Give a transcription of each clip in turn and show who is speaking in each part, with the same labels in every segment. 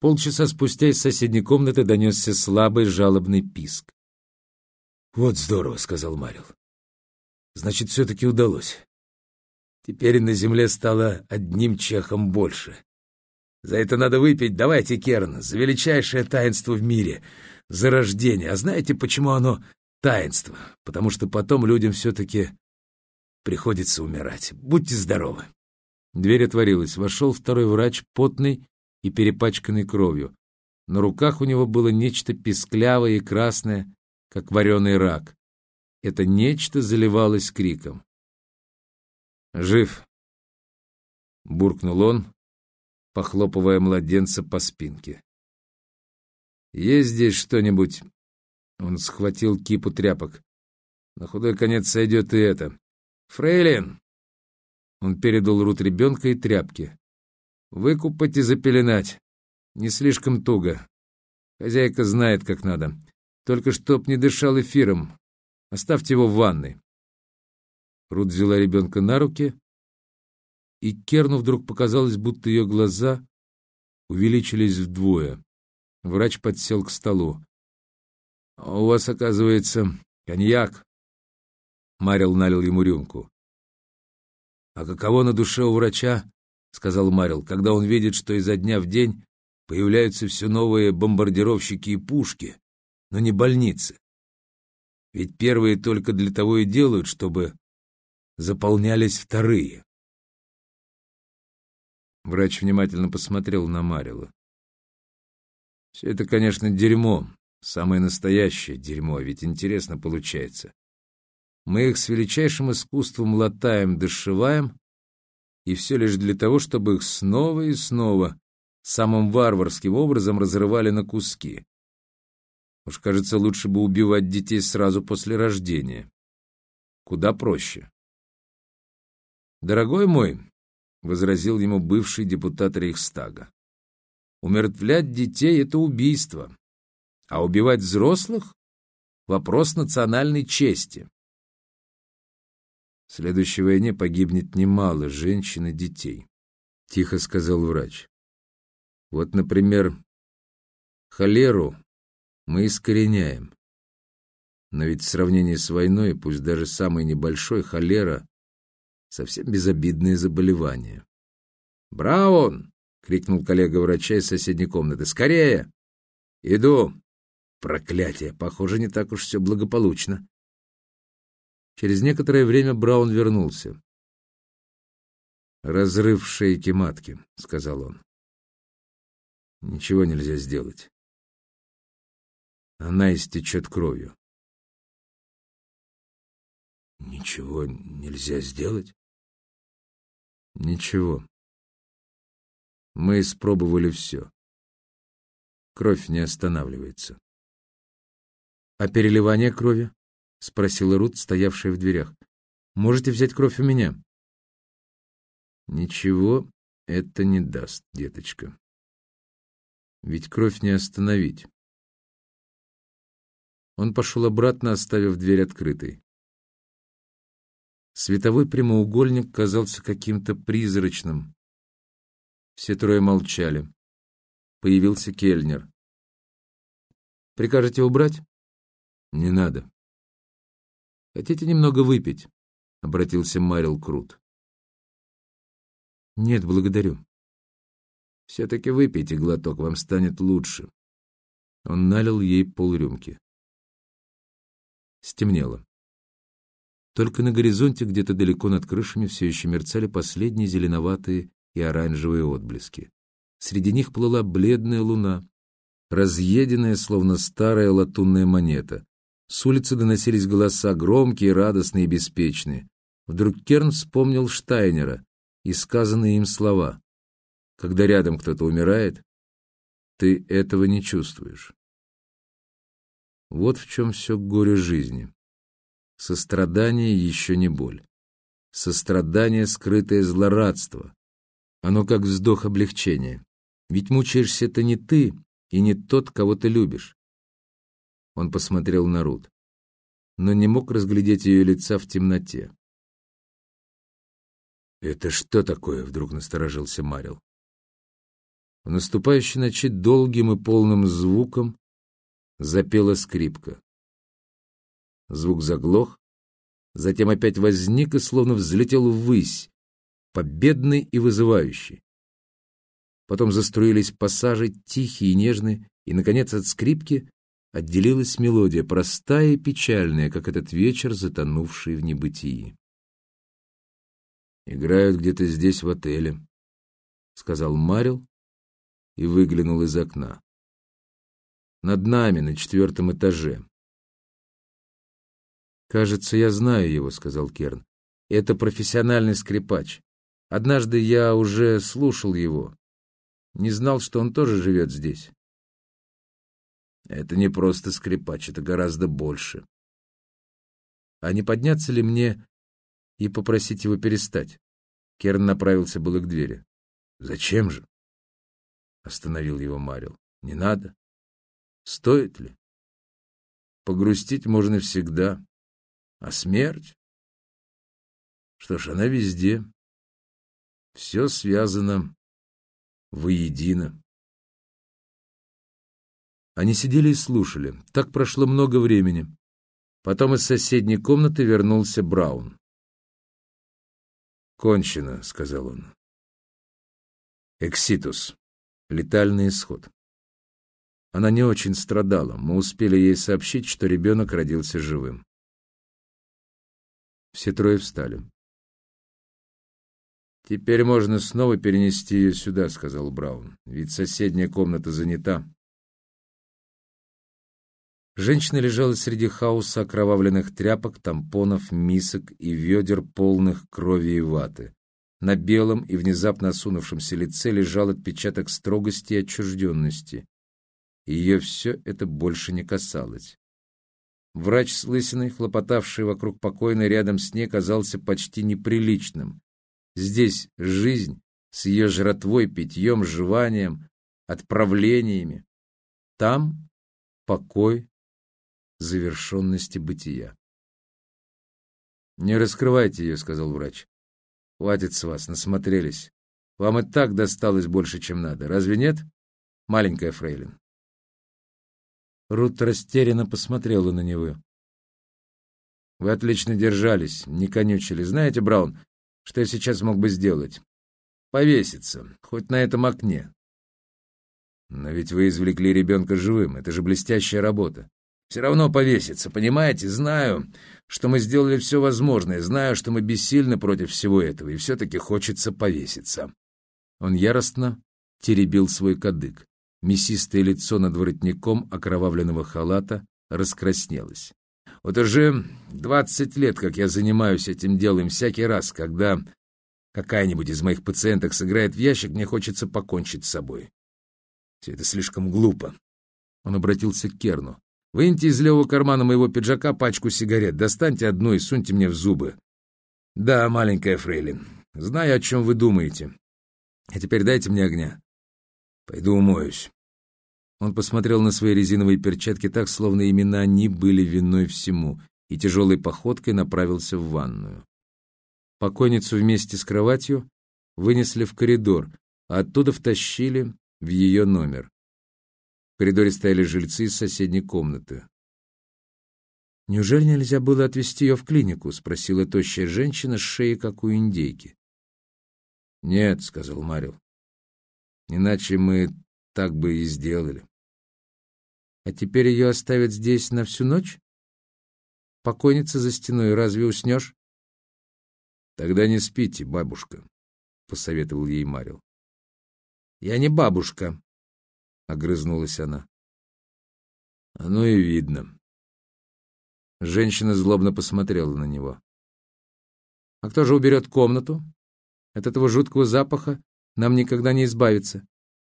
Speaker 1: Полчаса спустя из соседней комнаты донесся слабый жалобный писк. «Вот здорово», — сказал Марил. «Значит, все-таки удалось. Теперь на земле стало одним чехом больше. За это надо выпить. Давайте, Керн, за величайшее таинство в мире, за рождение. А знаете, почему оно таинство? Потому что потом людям все-таки приходится умирать. Будьте здоровы». Дверь отворилась. Вошел второй врач, потный и перепачканный кровью. На руках у него было нечто песклявое и красное, как вареный рак. Это нечто заливалось криком. «Жив!» — буркнул он, похлопывая младенца по спинке. «Есть здесь что-нибудь?» Он схватил кипу тряпок. «На худой конец сойдет и это. Фрейлин!» Он передал Рут ребенка и тряпки. «Выкупать и запеленать. Не слишком туго. Хозяйка знает, как надо. Только чтоб не дышал эфиром. Оставьте его в ванной». Рут взяла ребенка на руки, и Керну вдруг показалось, будто ее глаза увеличились вдвое. Врач подсел к столу. «А «У вас, оказывается, коньяк?» Марил налил ему рюмку. «А каково на душе у врача?» — сказал Марил, «когда он видит, что изо дня в день появляются все новые бомбардировщики и пушки, но не больницы. Ведь первые только для того и делают, чтобы заполнялись вторые». Врач внимательно посмотрел на Марила. «Все это, конечно, дерьмо, самое настоящее дерьмо, ведь интересно получается. Мы их с величайшим искусством латаем, дошиваем, и все лишь для того, чтобы их снова и снова самым варварским образом разрывали на куски. Уж, кажется, лучше бы убивать детей сразу после рождения. Куда проще. «Дорогой мой», — возразил ему бывший депутат Рейхстага, «умертвлять детей — это убийство, а убивать взрослых — вопрос национальной чести. В следующей войне погибнет немало женщин и детей, — тихо сказал врач. Вот, например, холеру мы искореняем. Но ведь в сравнении с войной, пусть даже самой небольшой, холера — совсем безобидное заболевание. «Браун!» — крикнул коллега врача из соседней комнаты. «Скорее!» «Иду!» «Проклятие! Похоже, не так уж все благополучно». Через некоторое время Браун вернулся. «Разрыв шейки матки», — сказал он. «Ничего нельзя сделать. Она истечет кровью». «Ничего нельзя сделать?» «Ничего. Мы испробовали все. Кровь не останавливается». «А переливание крови?» — спросила Рут, стоявшая в дверях. «Можете взять кровь у меня?» «Ничего это не даст, деточка. Ведь кровь не остановить». Он пошел обратно, оставив дверь открытой. Световой прямоугольник казался каким-то призрачным. Все трое молчали. Появился Кельнер. «Прикажете убрать?» «Не надо», Хотите немного выпить? — обратился Марил Крут. — Нет, благодарю. — Все-таки выпейте глоток, вам станет лучше. Он налил ей полрюмки. Стемнело. Только на горизонте, где-то далеко над крышами, все еще мерцали последние зеленоватые и оранжевые отблески. Среди них плыла бледная луна, разъеденная, словно старая латунная монета, с улицы доносились голоса, громкие, радостные и беспечные. Вдруг Керн вспомнил Штайнера и сказанные им слова. «Когда рядом кто-то умирает, ты этого не чувствуешь». Вот в чем все горе жизни. Сострадание еще не боль. Сострадание — скрытое злорадство. Оно как вздох облегчения. Ведь мучаешься это не ты и не тот, кого ты любишь. Он посмотрел на Рут, но не мог разглядеть ее лица в темноте. «Это что такое?» — вдруг насторожился Марил. В наступающей ночи долгим и полным звуком запела скрипка. Звук заглох, затем опять возник и словно взлетел ввысь, победный и вызывающий. Потом заструились пассажи, тихие и нежные, и, наконец, от скрипки отделилась мелодия, простая и печальная, как этот вечер, затонувший в небытии. «Играют где-то здесь, в отеле», — сказал Марил и выглянул из окна. «Над нами, на четвертом этаже». «Кажется, я знаю его», — сказал Керн. «Это профессиональный скрипач. Однажды я уже слушал его. Не знал, что он тоже живет здесь». «Это не просто скрипач, это гораздо больше». «А не подняться ли мне и попросить его перестать?» Керн направился было к двери. «Зачем же?» — остановил его Марил. «Не надо. Стоит ли? Погрустить можно всегда. А смерть? Что ж, она везде. Все связано воедино. Они сидели и слушали. Так прошло много времени. Потом из соседней комнаты вернулся Браун. «Кончено», — сказал он. «Экситус. Летальный исход». Она не очень страдала. Мы успели ей сообщить, что ребенок родился живым. Все трое встали. «Теперь можно снова перенести ее сюда», — сказал Браун. «Ведь соседняя комната занята». Женщина лежала среди хаоса окровавленных тряпок, тампонов, мисок и ведер, полных крови и ваты. На белом и внезапно осунувшемся лице лежал отпечаток строгости и отчужденности. Ее все это больше не касалось. Врач с лысиной, хлопотавший вокруг покойной рядом с ней, казался почти неприличным. Здесь жизнь с ее жратвой, питьем, жеванием, отправлениями. Там покой завершенности бытия. «Не раскрывайте ее», — сказал врач. «Хватит с вас, насмотрелись. Вам и так досталось больше, чем надо. Разве нет, маленькая фрейлин?» Рут растерянно посмотрела на него. «Вы отлично держались, не конючили. Знаете, Браун, что я сейчас мог бы сделать? Повеситься, хоть на этом окне. Но ведь вы извлекли ребенка живым, это же блестящая работа. Все равно повеситься, понимаете? Знаю, что мы сделали все возможное, знаю, что мы бессильны против всего этого, и все-таки хочется повеситься». Он яростно теребил свой кадык. Мясистое лицо над воротником окровавленного халата раскраснелось. «Вот уже двадцать лет, как я занимаюсь этим делом, всякий раз, когда какая-нибудь из моих пациенток сыграет в ящик, мне хочется покончить с собой. Все это слишком глупо». Он обратился к Керну. Выньте из левого кармана моего пиджака пачку сигарет, достаньте одну и суньте мне в зубы. Да, маленькая фрейлин, знаю, о чем вы думаете. А теперь дайте мне огня. Пойду умоюсь. Он посмотрел на свои резиновые перчатки так, словно именно они были виной всему, и тяжелой походкой направился в ванную. Покойницу вместе с кроватью вынесли в коридор, а оттуда втащили в ее номер. В коридоре стояли жильцы из соседней комнаты. «Неужели нельзя было отвезти ее в клинику?» — спросила тощая женщина с шеей, как у индейки. «Нет», — сказал Марил. «Иначе мы так бы и сделали». «А теперь ее оставят здесь на всю ночь? Покойница за стеной, разве уснешь?» «Тогда не спите, бабушка», — посоветовал ей Марил. «Я не бабушка», — огрызнулась она. «Оно и видно». Женщина злобно посмотрела на него. «А кто же уберет комнату? От этого жуткого запаха нам никогда не избавиться.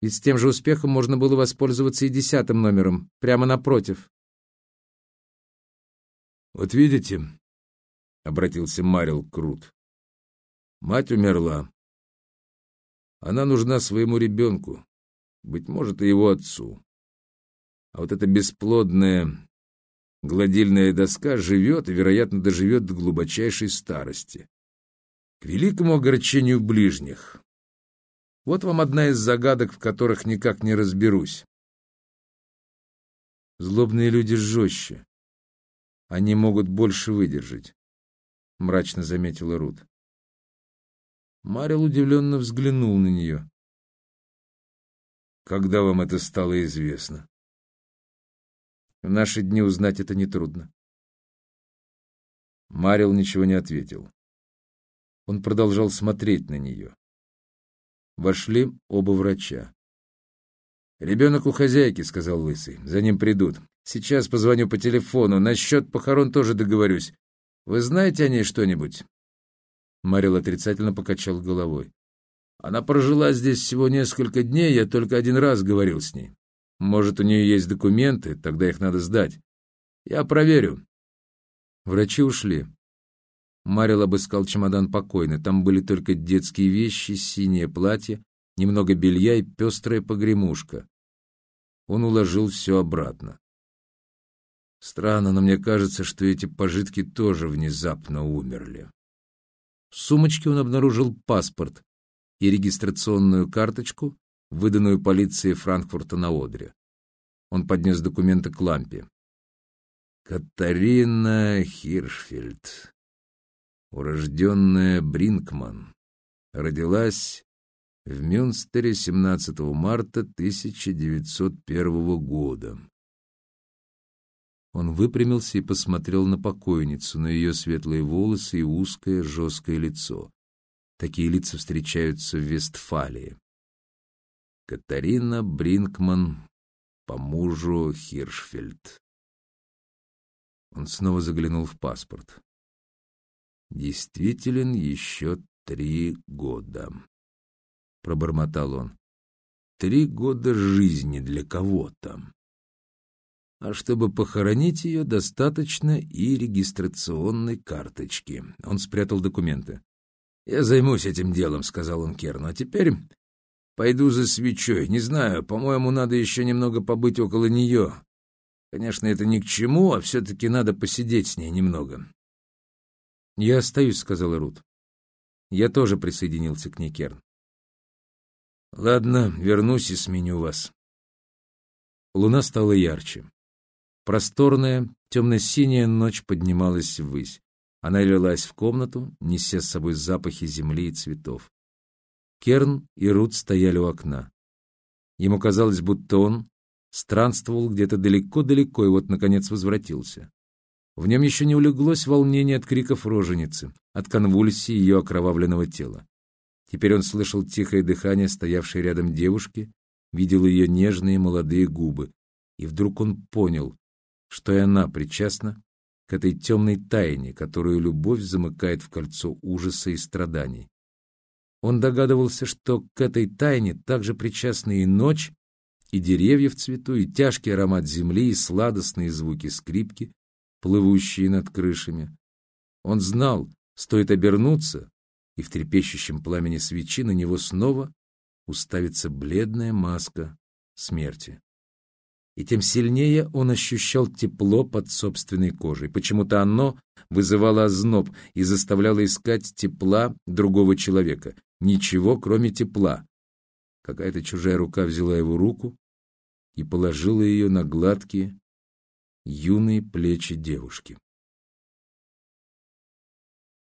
Speaker 1: Ведь с тем же успехом можно было воспользоваться и десятым номером, прямо напротив». «Вот видите», — обратился Марил Крут, — «мать умерла. Она нужна своему ребенку, быть может, и его отцу. А вот эта бесплодная гладильная доска живет и, вероятно, доживет до глубочайшей старости. К великому огорчению ближних. Вот вам одна из загадок, в которых никак не разберусь. Злобные люди жестче. Они могут больше выдержать, — мрачно заметила Рут. Марил удивленно взглянул на нее. «Когда вам это стало известно?» «В наши дни узнать это нетрудно». Марил ничего не ответил. Он продолжал смотреть на нее. Вошли оба врача. «Ребенок у хозяйки», — сказал Лысый. «За ним придут. Сейчас позвоню по телефону. Насчет похорон тоже договорюсь. Вы знаете о ней что-нибудь?» Марил отрицательно покачал головой. «Она прожила здесь всего несколько дней, я только один раз говорил с ней. Может, у нее есть документы, тогда их надо сдать. Я проверю». Врачи ушли. Марил обыскал чемодан покойно. Там были только детские вещи, синее платье, немного белья и пестрая погремушка. Он уложил все обратно. Странно, но мне кажется, что эти пожитки тоже внезапно умерли. В сумочке он обнаружил паспорт и регистрационную карточку, выданную полицией Франкфурта на Одре. Он поднес документы к лампе. Катарина Хиршфельд, урожденная Бринкман, родилась в Мюнстере 17 марта 1901 года. Он выпрямился и посмотрел на покойницу, на ее светлые волосы и узкое жесткое лицо. Такие лица встречаются в Вестфалии. Катарина Бринкман по мужу Хиршфельд. Он снова заглянул в паспорт. Действителен еще три года. Пробормотал он. Три года жизни для кого-то. А чтобы похоронить ее, достаточно и регистрационной карточки. Он спрятал документы. «Я займусь этим делом», — сказал он Керну. «А теперь пойду за свечой. Не знаю, по-моему, надо еще немного побыть около нее. Конечно, это ни к чему, а все-таки надо посидеть с ней немного». «Я остаюсь», — сказала Рут. Я тоже присоединился к ней, Керн. «Ладно, вернусь и сменю вас». Луна стала ярче. Просторная, темно-синяя ночь поднималась ввысь. Она лилась в комнату, неся с собой запахи земли и цветов. Керн и Рут стояли у окна. Ему казалось, будто он странствовал где-то далеко-далеко и вот, наконец, возвратился. В нем еще не улеглось волнение от криков роженицы, от конвульсии ее окровавленного тела. Теперь он слышал тихое дыхание стоявшей рядом девушки, видел ее нежные молодые губы, и вдруг он понял, что и она причастна к этой темной тайне, которую любовь замыкает в кольцо ужаса и страданий. Он догадывался, что к этой тайне также причастны и ночь, и деревья в цвету, и тяжкий аромат земли, и сладостные звуки скрипки, плывущие над крышами. Он знал, стоит обернуться, и в трепещущем пламени свечи на него снова уставится бледная маска смерти и тем сильнее он ощущал тепло под собственной кожей. Почему-то оно вызывало озноб и заставляло искать тепла другого человека. Ничего, кроме тепла. Какая-то чужая рука взяла его руку и положила ее на гладкие, юные плечи девушки.